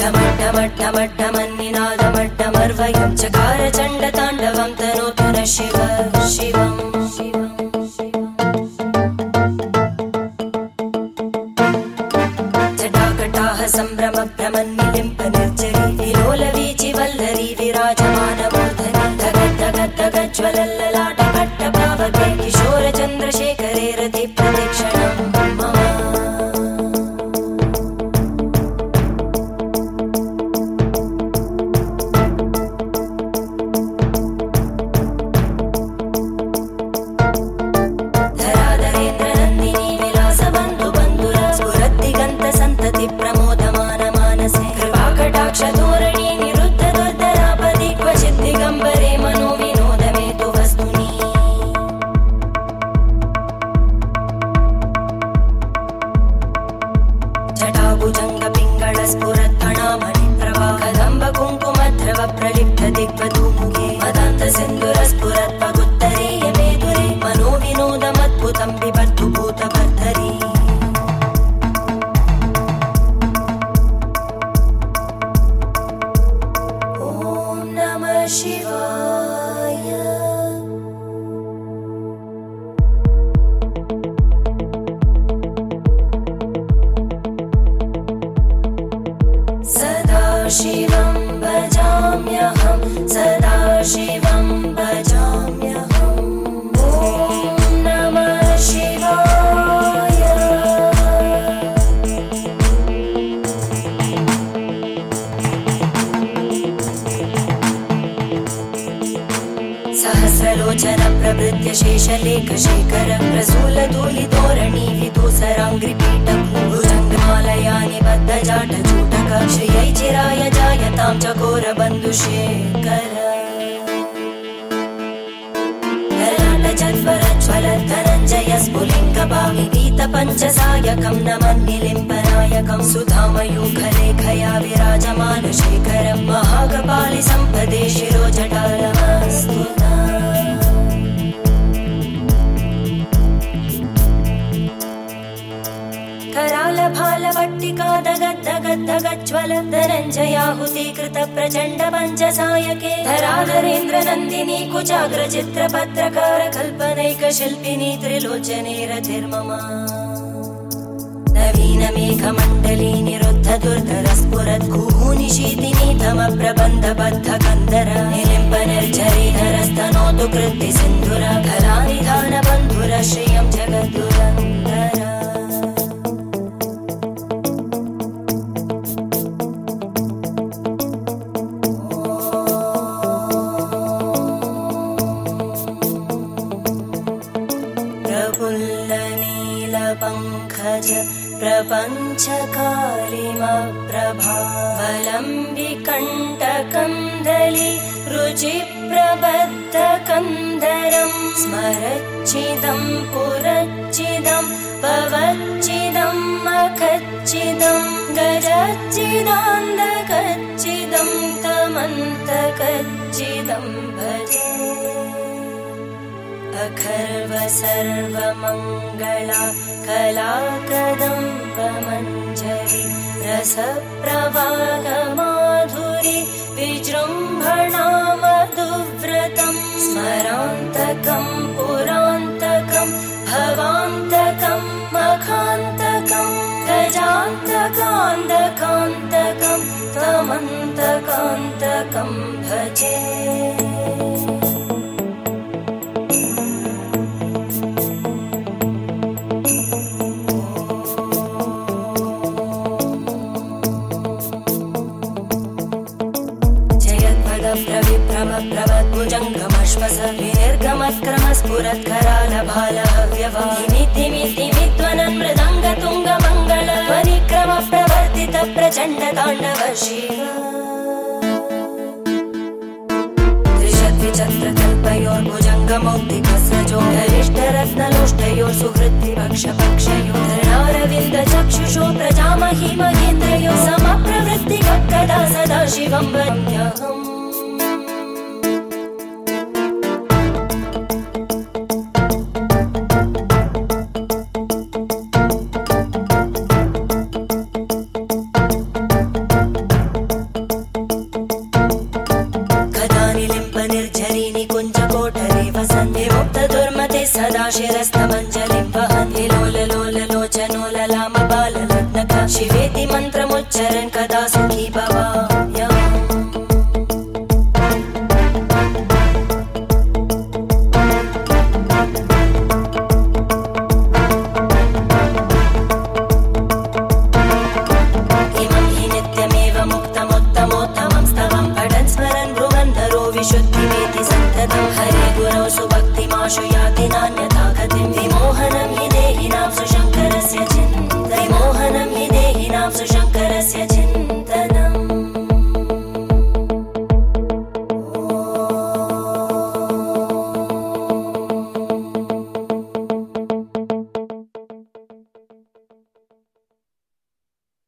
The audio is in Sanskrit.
लम्बिताम्बुजङ्गतुङ्गमालिकां ढमड्ढमड्ढमन्निनादमड्डमर्वयं चकार चण्डताण्डवं तनोतु न जटाकटाः सम्भ्रम नमः विदूसराङ्घ्रिपीठ भुजङ्गमालया निबद्ध जाट चूटक श्रियै चिराय जायतां चकोर बन्धुशेखर। ललाटचत्वरज्वल धनञ्जय स्फुलिङ्ग भाविगीत पञ्चसायकं नमन्निलिम्बनायकं सुधामयूखलेखया विराजमान दगद् दगद् दगज्ज्वल धनञ्जयाहुति कृत प्रचण्ड पञ्चसायके धराधरेन्द्र नन्दिनी कुचाग्र चित्र पत्रकार कल्पनैक शिल्पिनी त्रिलोचने रथिर्मम नवीन मेघमण्डली निरुद्ध दुर्धर स्फुरत् कुहूनिशीतिनी तम प्रबन्ध बद्ध कन्दर निलिम्ब निर्झरीधर स्तनोतु कृत्ति सिन्धुर कलानिधान प्रपञ्चकालिमप्रभावलम्बिकण्टकन्दलि रुचिप्रबद्धकन्दरं स्मरच्चिदं पुरच्चिदं भवच्चिदं मखच्चिदं गजच्चिदान्दकच्चिदं तमन्तकच्चिदं भजे अखर्व सर्वमङ्गला कला कदम्बमञ्जरि रसप्रवाहमाधुरि विजृम्भणा मधुव्रतं स्मरान्तकं पुरान्तकं भवान्तकं प्रचण्डताण्डव शिव त्रिशद्विचत्रकल्पयोर्भुजङ्गमौक्तिकसजो हरिष्ठरत्नलोष्टयोः सुहृद्विपक्षपक्षयो धरणारविन्दचक्षुषो प्रजामहि महेन्द्रयो सदा शिवं स्मरन् ब्रुवन्धरो विशुद्धिमेति सन्ततं हरे गुरौ सुभक्तिमाशु याति नान्यथा गतिं विमोहनं हि देहिनां सुशा